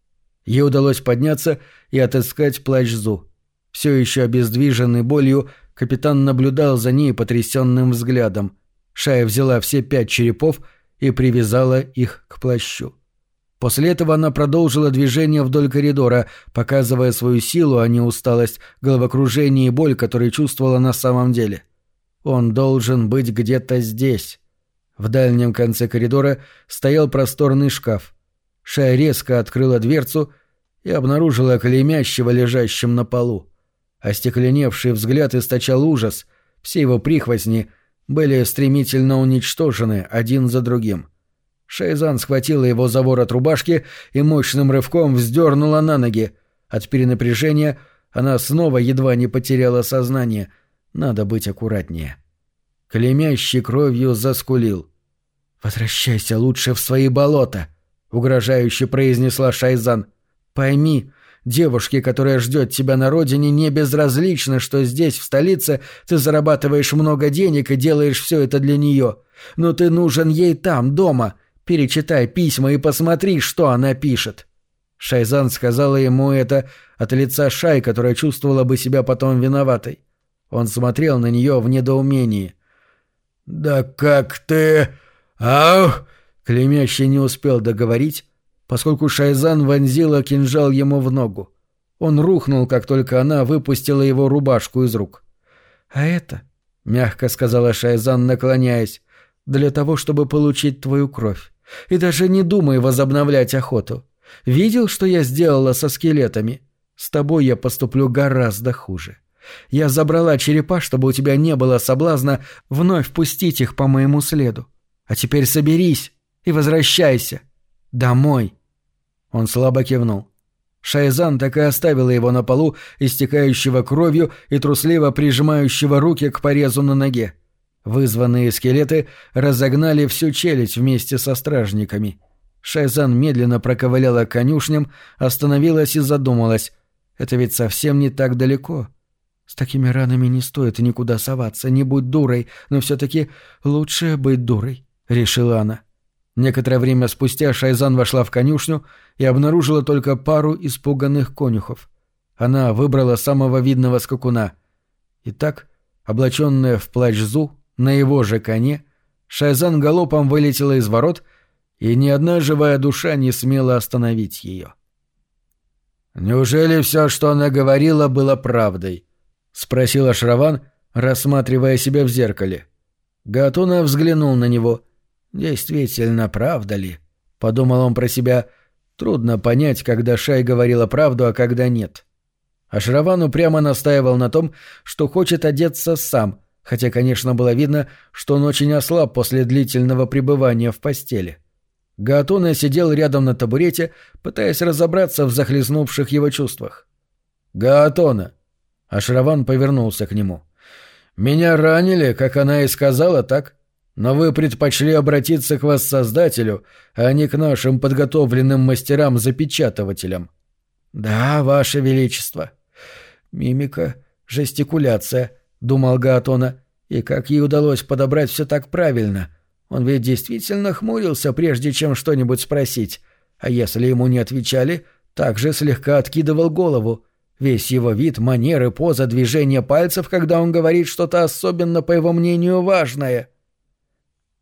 Ей удалось подняться и отыскать плащ Зу. Все еще обездвиженный болью, капитан наблюдал за ней потрясенным взглядом. Шая взяла все пять черепов и привязала их к плащу. После этого она продолжила движение вдоль коридора, показывая свою силу, а не усталость, головокружение и боль, которые чувствовала на самом деле. Он должен быть где-то здесь. В дальнем конце коридора стоял просторный шкаф. Шая резко открыла дверцу и обнаружила клеймящего лежащим на полу. Остекленевший взгляд источал ужас. Все его прихвостни были стремительно уничтожены один за другим. Шайзан схватила его за ворот рубашки и мощным рывком вздернула на ноги. От перенапряжения она снова едва не потеряла сознание. Надо быть аккуратнее. Клемящий кровью заскулил. «Возвращайся лучше в свои болота», — угрожающе произнесла Шайзан. «Пойми, девушке, которая ждет тебя на родине, не безразлично, что здесь, в столице, ты зарабатываешь много денег и делаешь все это для нее. Но ты нужен ей там, дома, Перечитай письма и посмотри, что она пишет». Шайзан сказала ему это от лица Шай, которая чувствовала бы себя потом виноватой. Он смотрел на нее в недоумении. «Да как ты... Ау!» Клемящий не успел договорить, поскольку Шайзан вонзила кинжал ему в ногу. Он рухнул, как только она выпустила его рубашку из рук. «А это...» — мягко сказала Шайзан, наклоняясь, — «для того, чтобы получить твою кровь. И даже не думай возобновлять охоту. Видел, что я сделала со скелетами? С тобой я поступлю гораздо хуже. Я забрала черепа, чтобы у тебя не было соблазна вновь пустить их по моему следу. А теперь соберись и возвращайся. Домой. Он слабо кивнул. Шайзан так и оставила его на полу, истекающего кровью и трусливо прижимающего руки к порезу на ноге. Вызванные скелеты разогнали всю челюсть вместе со стражниками. Шайзан медленно проковыляла к конюшням, остановилась и задумалась. Это ведь совсем не так далеко. С такими ранами не стоит никуда соваться, не будь дурой, но все-таки лучше быть дурой, — решила она. Некоторое время спустя Шайзан вошла в конюшню и обнаружила только пару испуганных конюхов. Она выбрала самого видного скакуна. Итак, облаченная в плащ Зу, на его же коне Шайзан галопом вылетела из ворот, и ни одна живая душа не смела остановить ее. «Неужели все, что она говорила, было правдой?» — спросила Шраван, рассматривая себя в зеркале. Гатуна взглянул на него. «Действительно, правда ли?» — подумал он про себя. «Трудно понять, когда Шай говорила правду, а когда нет». А Шраван упрямо настаивал на том, что хочет одеться сам — хотя, конечно, было видно, что он очень ослаб после длительного пребывания в постели. Гаатуна сидел рядом на табурете, пытаясь разобраться в захлестнувших его чувствах. «Гаатона!» Ашраван повернулся к нему. «Меня ранили, как она и сказала, так? Но вы предпочли обратиться к воссоздателю, а не к нашим подготовленным мастерам-запечатывателям». «Да, ваше величество». Мимика, жестикуляция, — думал Гаатона, — и как ей удалось подобрать все так правильно. Он ведь действительно хмурился, прежде чем что-нибудь спросить, а если ему не отвечали, также слегка откидывал голову. Весь его вид, манеры, поза, движение пальцев, когда он говорит что-то особенно, по его мнению, важное.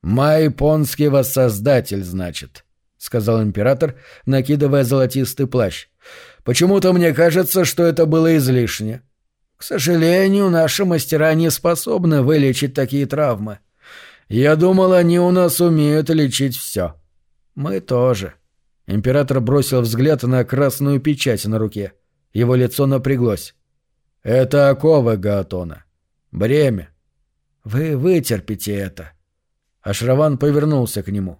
«Майпонский воссоздатель, значит», — сказал император, накидывая золотистый плащ. «Почему-то мне кажется, что это было излишне. К сожалению, наши мастера не способны вылечить такие травмы. Я думал, они у нас умеют лечить все. Мы тоже. Император бросил взгляд на красную печать на руке. Его лицо напряглось. Это оковы Гаатона. Бремя. Вы вытерпите это. Ашраван повернулся к нему.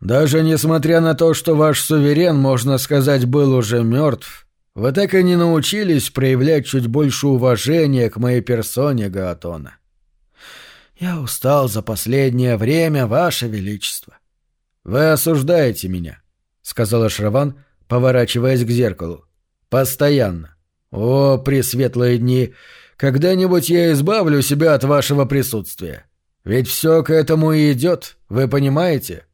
Даже несмотря на то, что ваш суверен, можно сказать, был уже мертв, вы так и не научились проявлять чуть больше уважения к моей персоне, Гаатона. Я устал за последнее время, Ваше Величество. Вы осуждаете меня, — сказала Шраван, поворачиваясь к зеркалу. Постоянно. О, пресветлые дни! Когда-нибудь я избавлю себя от вашего присутствия. Ведь все к этому и идет, вы понимаете?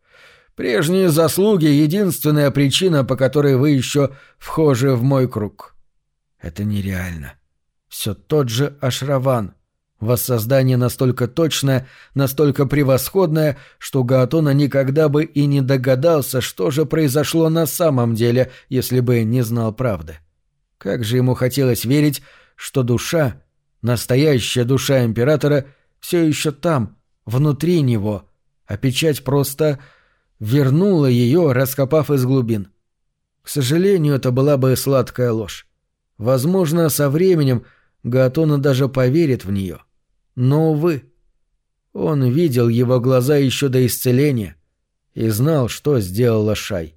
Прежние заслуги — единственная причина, по которой вы еще вхожи в мой круг. Это нереально. Все тот же Ашраван. Воссоздание настолько точное, настолько превосходное, что Гаатона никогда бы и не догадался, что же произошло на самом деле, если бы не знал правды. Как же ему хотелось верить, что душа, настоящая душа императора, все еще там, внутри него, а печать просто вернула ее, раскопав из глубин. К сожалению, это была бы сладкая ложь. Возможно, со временем Гатона даже поверит в нее. Но, увы, он видел его глаза еще до исцеления и знал, что сделала Шай.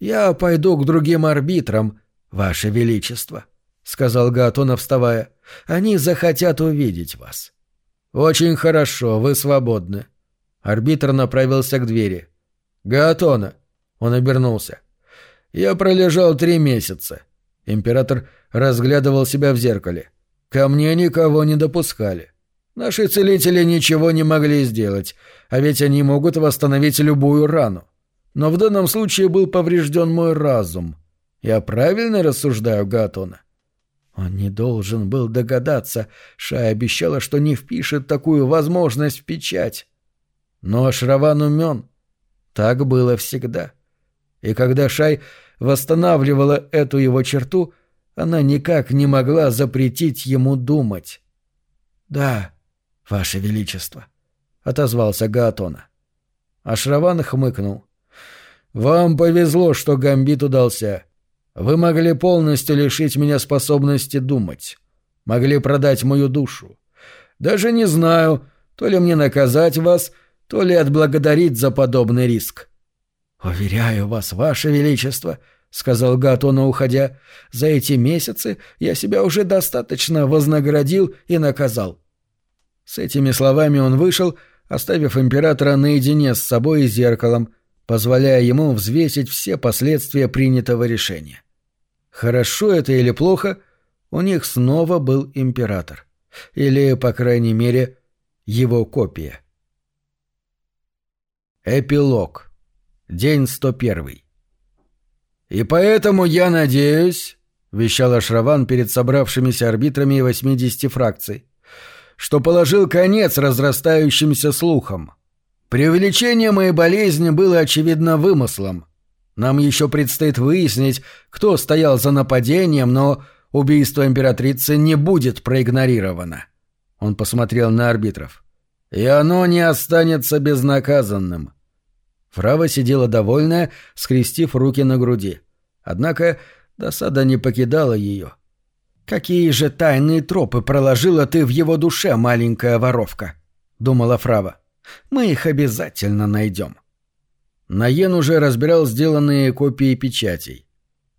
«Я пойду к другим арбитрам, Ваше Величество», — сказал Гатона, вставая. «Они захотят увидеть вас». «Очень хорошо, вы свободны». Арбитр направился к двери. «Гатона!» Он обернулся. «Я пролежал три месяца». Император разглядывал себя в зеркале. «Ко мне никого не допускали. Наши целители ничего не могли сделать, а ведь они могут восстановить любую рану. Но в данном случае был поврежден мой разум. Я правильно рассуждаю, Гатона?» Он не должен был догадаться. Шай обещала, что не впишет такую возможность в печать. Но Шраван умен. Так было всегда. И когда Шай восстанавливала эту его черту, она никак не могла запретить ему думать. «Да, Ваше Величество», — отозвался Гаатона. Ашраван хмыкнул. «Вам повезло, что гамбит удался. Вы могли полностью лишить меня способности думать. Могли продать мою душу. Даже не знаю, то ли мне наказать вас, то ли отблагодарить за подобный риск. «Уверяю вас, ваше величество», — сказал Гатона, уходя, — «за эти месяцы я себя уже достаточно вознаградил и наказал». С этими словами он вышел, оставив императора наедине с собой и зеркалом, позволяя ему взвесить все последствия принятого решения. Хорошо это или плохо, у них снова был император. Или, по крайней мере, его копия. Эпилог. День 101. «И поэтому я надеюсь», — вещал Ашраван перед собравшимися арбитрами 80 фракций, «что положил конец разрастающимся слухам. Преувеличение моей болезни было, очевидно, вымыслом. Нам еще предстоит выяснить, кто стоял за нападением, но убийство императрицы не будет проигнорировано». Он посмотрел на арбитров и оно не останется безнаказанным. Фрава сидела довольная, скрестив руки на груди. Однако досада не покидала ее. «Какие же тайные тропы проложила ты в его душе, маленькая воровка?» — думала Фрава. «Мы их обязательно найдем». Наен уже разбирал сделанные копии печатей.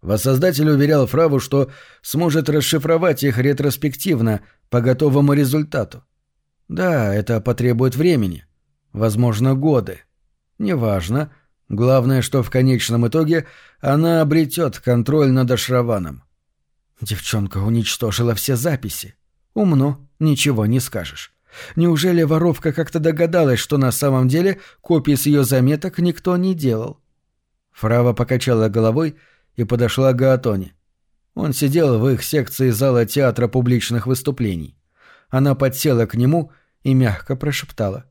Воссоздатель уверял Фраву, что сможет расшифровать их ретроспективно, по готовому результату. Да, это потребует времени. Возможно, годы. Неважно. Главное, что в конечном итоге она обретет контроль над Ашраваном. Девчонка уничтожила все записи. Умно, ничего не скажешь. Неужели воровка как-то догадалась, что на самом деле копии с ее заметок никто не делал? Фрава покачала головой и подошла к Гаатоне. Он сидел в их секции зала театра публичных выступлений. Она подсела к нему и мягко прошептала.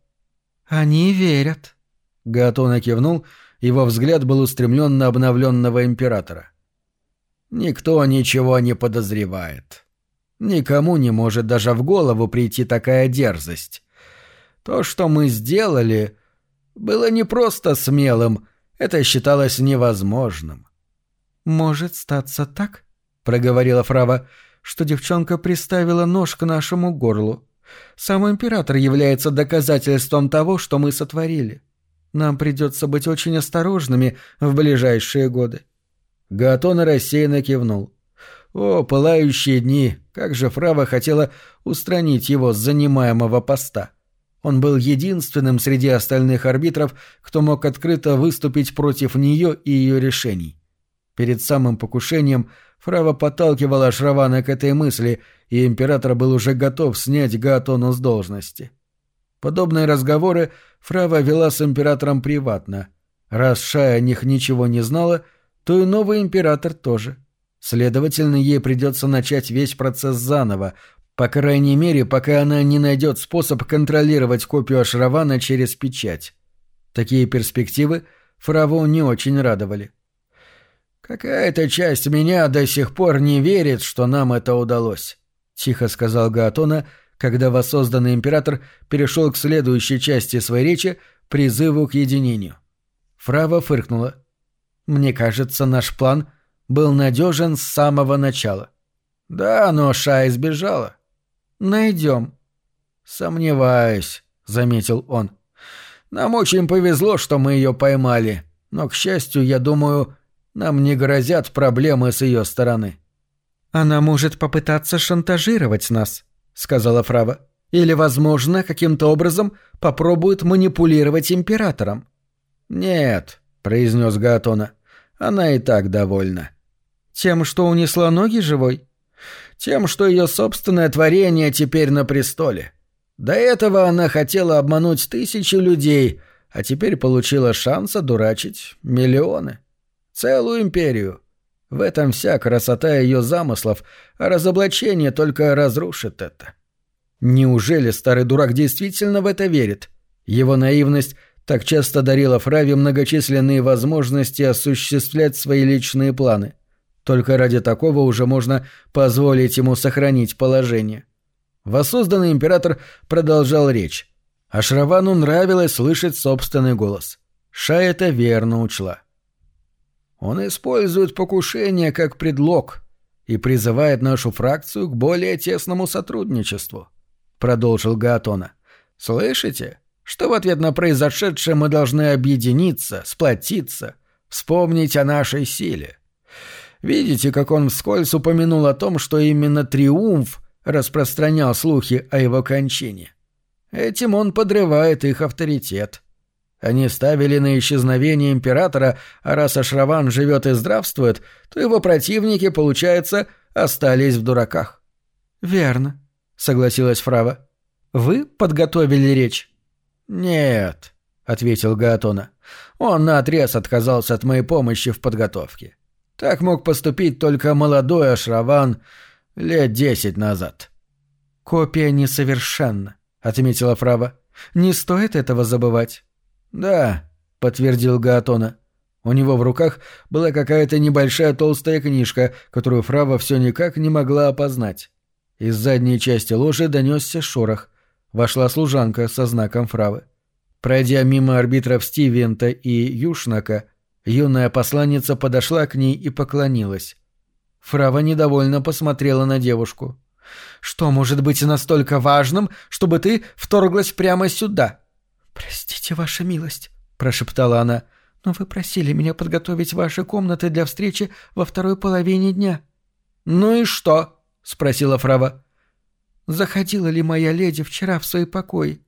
«Они верят». Гаатона кивнул, его взгляд был устремлен на обновленного императора. «Никто ничего не подозревает. Никому не может даже в голову прийти такая дерзость. То, что мы сделали, было не просто смелым, это считалось невозможным». «Может статься так?» — проговорила Фрава что девчонка приставила нож к нашему горлу. Сам император является доказательством того, что мы сотворили. Нам придется быть очень осторожными в ближайшие годы. Гатона рассеянно кивнул. О, пылающие дни! Как же Фрава хотела устранить его с занимаемого поста. Он был единственным среди остальных арбитров, кто мог открыто выступить против нее и ее решений. Перед самым покушением Фрава подталкивала Шравана к этой мысли, и император был уже готов снять Гаатону с должности. Подобные разговоры Фрава вела с императором приватно, Раз Шая о них ничего не знала, то и новый император тоже. Следовательно, ей придется начать весь процесс заново, по крайней мере, пока она не найдет способ контролировать копию Ашравана через печать. Такие перспективы Фраву не очень радовали. «Какая-то часть меня до сих пор не верит, что нам это удалось», — тихо сказал Гаатона, когда воссозданный император перешел к следующей части своей речи, призыву к единению. Фрава фыркнула. «Мне кажется, наш план был надежен с самого начала». «Да, но Ша избежала». «Найдем». «Сомневаюсь», — заметил он. «Нам очень повезло, что мы ее поймали, но, к счастью, я думаю, нам не грозят проблемы с ее стороны». «Она может попытаться шантажировать нас», — сказала Фрава. «Или, возможно, каким-то образом попробует манипулировать императором». «Нет», — произнес Гатона, — «она и так довольна». «Тем, что унесла ноги живой?» «Тем, что ее собственное творение теперь на престоле. До этого она хотела обмануть тысячи людей, а теперь получила шанс одурачить миллионы. Целую империю. В этом вся красота ее замыслов, а разоблачение только разрушит это. Неужели старый дурак действительно в это верит? Его наивность так часто дарила Фраве многочисленные возможности осуществлять свои личные планы. Только ради такого уже можно позволить ему сохранить положение. Воссозданный император продолжал речь. А Шравану нравилось слышать собственный голос. Ша это верно учла. Он использует покушение как предлог и призывает нашу фракцию к более тесному сотрудничеству», — продолжил Гаатона. «Слышите, что в ответ на произошедшее мы должны объединиться, сплотиться, вспомнить о нашей силе. Видите, как он вскользь упомянул о том, что именно триумф распространял слухи о его кончине. Этим он подрывает их авторитет. Они ставили на исчезновение императора, а раз Ашраван живет и здравствует, то его противники, получается, остались в дураках. «Верно», — согласилась Фрава. «Вы подготовили речь?» «Нет», — ответил Гаатона. «Он наотрез отказался от моей помощи в подготовке. Так мог поступить только молодой Ашраван лет десять назад». «Копия несовершенна», — отметила Фрава. «Не стоит этого забывать». «Да», — подтвердил Гаатона. У него в руках была какая-то небольшая толстая книжка, которую Фрава все никак не могла опознать. Из задней части ложи донесся шорох. Вошла служанка со знаком Фравы. Пройдя мимо арбитров Стивента и Юшнака, юная посланница подошла к ней и поклонилась. Фрава недовольно посмотрела на девушку. «Что может быть настолько важным, чтобы ты вторглась прямо сюда?» «Простите, ваша милость», — прошептала она, — «но вы просили меня подготовить ваши комнаты для встречи во второй половине дня». «Ну и что?» — спросила Фрава. «Заходила ли моя леди вчера в свой покой?»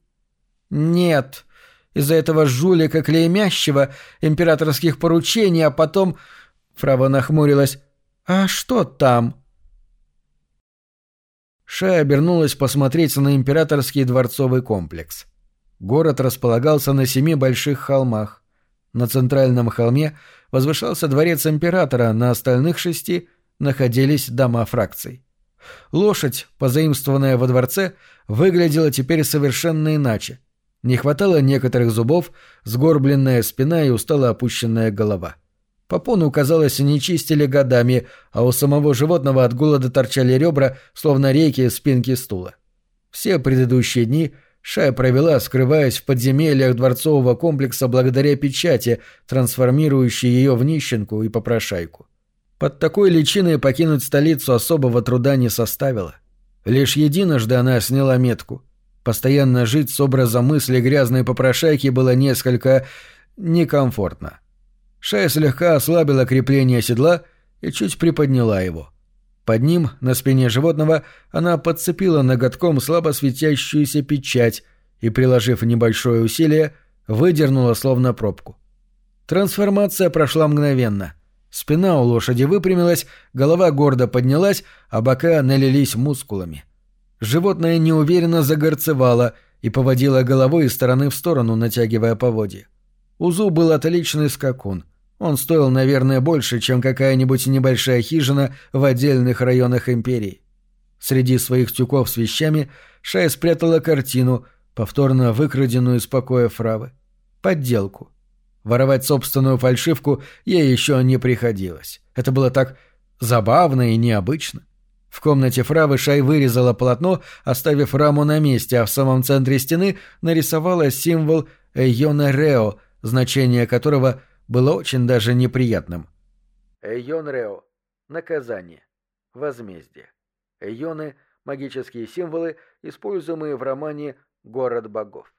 «Нет. Из-за этого жулика клеймящего, императорских поручений, а потом...» Фрава нахмурилась. «А что там?» Шая обернулась посмотреть на императорский дворцовый комплекс. Город располагался на семи больших холмах. На центральном холме возвышался дворец императора, на остальных шести находились дома фракций. Лошадь, позаимствованная во дворце, выглядела теперь совершенно иначе. Не хватало некоторых зубов, сгорбленная спина и устало опущенная голова. Попону, казалось, не чистили годами, а у самого животного от голода торчали ребра, словно рейки спинки стула. Все предыдущие дни Шая провела, скрываясь в подземельях дворцового комплекса благодаря печати, трансформирующей ее в нищенку и попрошайку. Под такой личиной покинуть столицу особого труда не составило. Лишь единожды она сняла метку. Постоянно жить с образом мысли грязной попрошайки было несколько некомфортно. Шая слегка ослабила крепление седла и чуть приподняла его. Под ним, на спине животного, она подцепила ноготком слабо светящуюся печать и, приложив небольшое усилие, выдернула словно пробку. Трансформация прошла мгновенно. Спина у лошади выпрямилась, голова гордо поднялась, а бока налились мускулами. Животное неуверенно загорцевало и поводило головой из стороны в сторону, натягивая поводья. Узу был отличный скакун. Он стоил, наверное, больше, чем какая-нибудь небольшая хижина в отдельных районах империи. Среди своих тюков с вещами Шай спрятала картину, повторно выкраденную из покоя Фравы. Подделку. Воровать собственную фальшивку ей еще не приходилось. Это было так забавно и необычно. В комнате Фравы Шай вырезала полотно, оставив раму на месте, а в самом центре стены нарисовала символ Эйона Рео, значение которого было очень даже неприятным. Эйон Рео. Наказание. Возмездие. Эйоны — магические символы, используемые в романе «Город богов».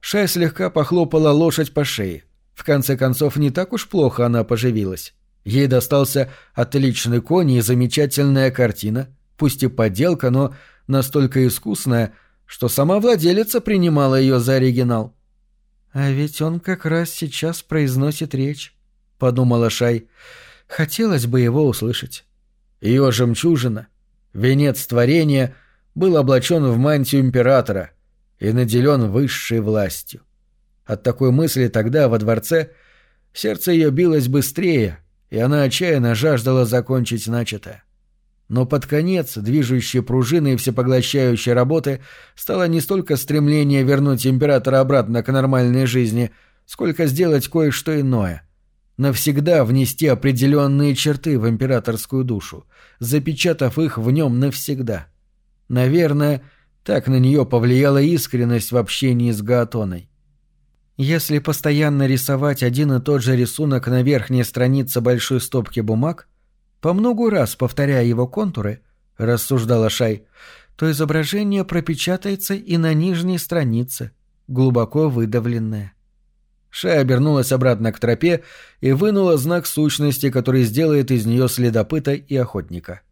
Шай слегка похлопала лошадь по шее. В конце концов, не так уж плохо она поживилась. Ей достался отличный конь и замечательная картина, пусть и подделка, но настолько искусная, что сама владелица принимала ее за оригинал. «А ведь он как раз сейчас произносит речь», — подумала Шай. «Хотелось бы его услышать». Ее жемчужина, венец творения, был облачен в мантию императора и наделен высшей властью. От такой мысли тогда во дворце сердце ее билось быстрее, и она отчаянно жаждала закончить начатое. Но под конец движущей пружины и всепоглощающей работы стало не столько стремление вернуть императора обратно к нормальной жизни, сколько сделать кое-что иное. Навсегда внести определенные черты в императорскую душу, запечатав их в нем навсегда. Наверное, так на нее повлияла искренность в общении с Гаатоной. Если постоянно рисовать один и тот же рисунок на верхней странице большой стопки бумаг, по многу раз повторяя его контуры, рассуждала Шай, то изображение пропечатается и на нижней странице, глубоко выдавленное. Шай обернулась обратно к тропе и вынула знак сущности, который сделает из нее следопыта и охотника.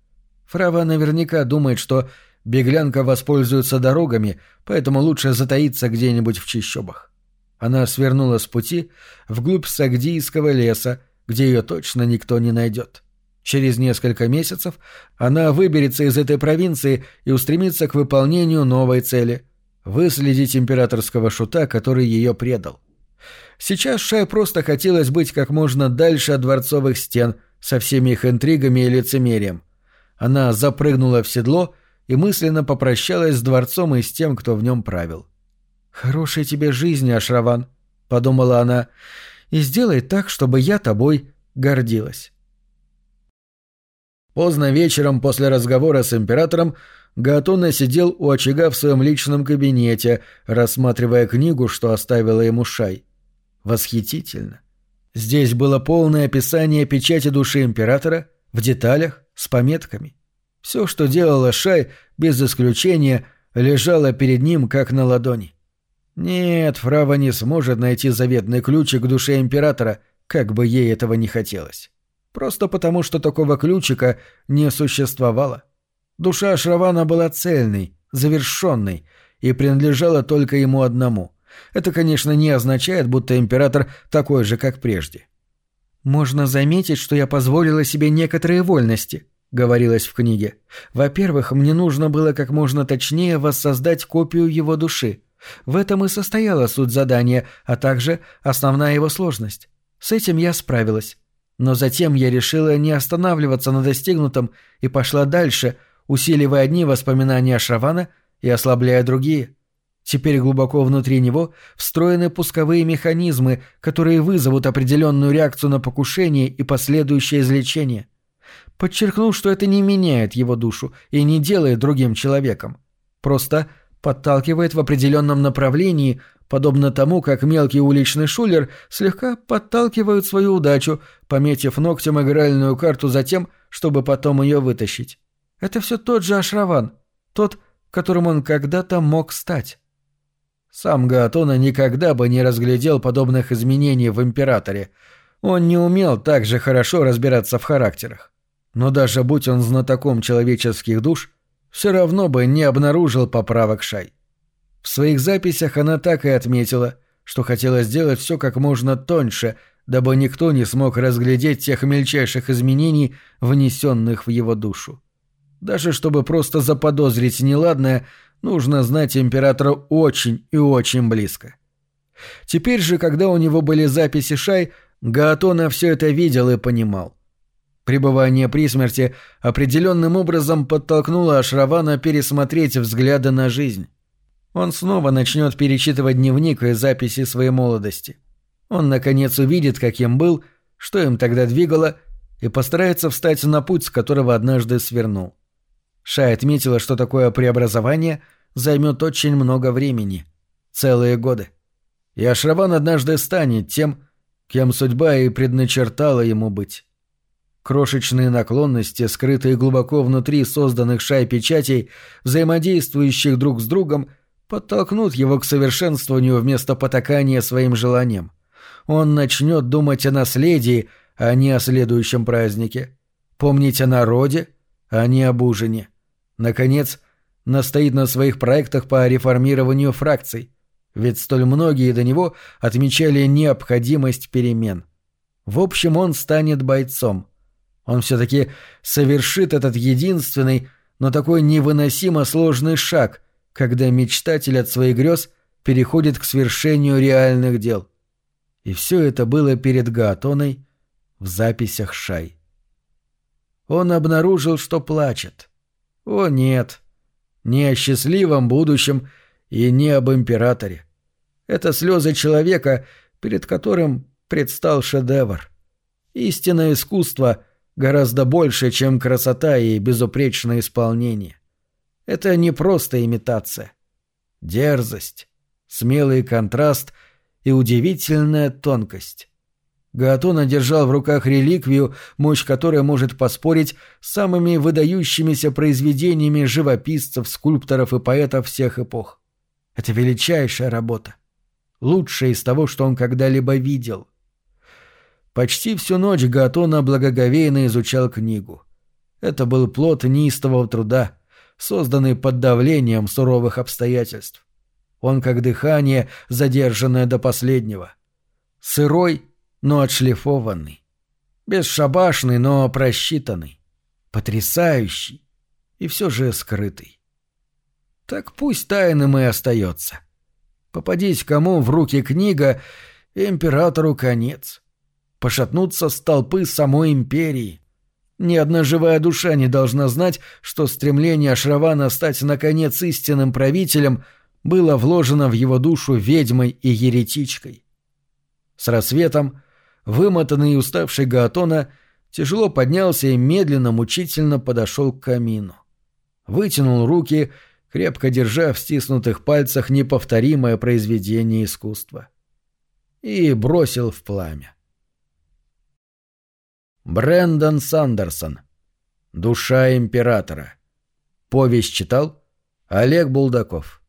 Фрава наверняка думает, что беглянка воспользуется дорогами, поэтому лучше затаиться где-нибудь в чищобах. Она свернула с пути вглубь Сагдийского леса, где ее точно никто не найдет. Через несколько месяцев она выберется из этой провинции и устремится к выполнению новой цели — выследить императорского шута, который ее предал. Сейчас Шай просто хотелось быть как можно дальше от дворцовых стен со всеми их интригами и лицемерием. Она запрыгнула в седло и мысленно попрощалась с дворцом и с тем, кто в нем правил. — «Хорошей тебе жизни, Ашраван», — подумала она, — «и сделай так, чтобы я тобой гордилась». Поздно вечером после разговора с императором Гатуна сидел у очага в своем личном кабинете, рассматривая книгу, что оставила ему Шай. Восхитительно. Здесь было полное описание печати души императора в деталях, с пометками. Все, что делала Шай, без исключения, лежало перед ним как на ладони. Нет, Фрава не сможет найти заветный ключик к душе императора, как бы ей этого не хотелось. Просто потому, что такого ключика не существовало. Душа Шравана была цельной, завершенной и принадлежала только ему одному. Это, конечно, не означает, будто император такой же, как прежде. «Можно заметить, что я позволила себе некоторые вольности», — говорилось в книге. «Во-первых, мне нужно было как можно точнее воссоздать копию его души. В этом и состояла суть задания, а также основная его сложность. С этим я справилась. Но затем я решила не останавливаться на достигнутом и пошла дальше, усиливая одни воспоминания Шравана и ослабляя другие. Теперь глубоко внутри него встроены пусковые механизмы, которые вызовут определенную реакцию на покушение и последующее излечение. Подчеркну, что это не меняет его душу и не делает другим человеком. Просто – подталкивает в определенном направлении, подобно тому, как мелкий уличный шулер слегка подталкивает свою удачу, пометив ногтем игральную карту за тем, чтобы потом ее вытащить. Это все тот же Ашраван, тот, которым он когда-то мог стать. Сам Гаатона никогда бы не разглядел подобных изменений в Императоре. Он не умел так же хорошо разбираться в характерах. Но даже будь он знатоком человеческих душ, все равно бы не обнаружил поправок Шай. В своих записях она так и отметила, что хотела сделать все как можно тоньше, дабы никто не смог разглядеть тех мельчайших изменений, внесенных в его душу. Даже чтобы просто заподозрить неладное, нужно знать императора очень и очень близко. Теперь же, когда у него были записи Шай, Гаатона все это видел и понимал. Пребывание при смерти определенным образом подтолкнуло Ашравана пересмотреть взгляды на жизнь. Он снова начнет перечитывать дневник и записи своей молодости. Он, наконец, увидит, каким был, что им тогда двигало, и постарается встать на путь, с которого однажды свернул. Шай отметила, что такое преобразование займет очень много времени. Целые годы. И Ашраван однажды станет тем, кем судьба и предначертала ему быть. Крошечные наклонности, скрытые глубоко внутри созданных шай печатей, взаимодействующих друг с другом, подтолкнут его к совершенствованию вместо потакания своим желаниям. Он начнет думать о наследии, а не о следующем празднике. Помнить о народе, а не об ужине. Наконец, настоит на своих проектах по реформированию фракций, ведь столь многие до него отмечали необходимость перемен. В общем, он станет бойцом. Он все-таки совершит этот единственный, но такой невыносимо сложный шаг, когда мечтатель от своих грез переходит к свершению реальных дел. И все это было перед Гаатоной в записях Шай. Он обнаружил, что плачет. О нет, не о счастливом будущем и не об императоре. Это слезы человека, перед которым предстал шедевр. Истинное искусство гораздо больше, чем красота и безупречное исполнение. Это не просто имитация. Дерзость, смелый контраст и удивительная тонкость. Гаатона держал в руках реликвию, мощь которой может поспорить с самыми выдающимися произведениями живописцев, скульпторов и поэтов всех эпох. Это величайшая работа. Лучшая из того, что он когда-либо видел. Почти всю ночь Гаатона благоговейно изучал книгу. Это был плод неистового труда, созданный под давлением суровых обстоятельств. Он как дыхание, задержанное до последнего. Сырой — но отшлифованный. Бесшабашный, но просчитанный. Потрясающий и все же скрытый. Так пусть тайным и остается. Попадись кому в руки книга, императору конец. Пошатнуться столпы самой империи. Ни одна живая душа не должна знать, что стремление Ашравана стать, наконец, истинным правителем было вложено в его душу ведьмой и еретичкой. С рассветом вымотанный и уставший Гаатона тяжело поднялся и медленно, мучительно подошел к камину. Вытянул руки, крепко держа в стиснутых пальцах неповторимое произведение искусства. И бросил в пламя. Брэндон Сандерсон. «Душа императора». Повесть читал Олег Булдаков.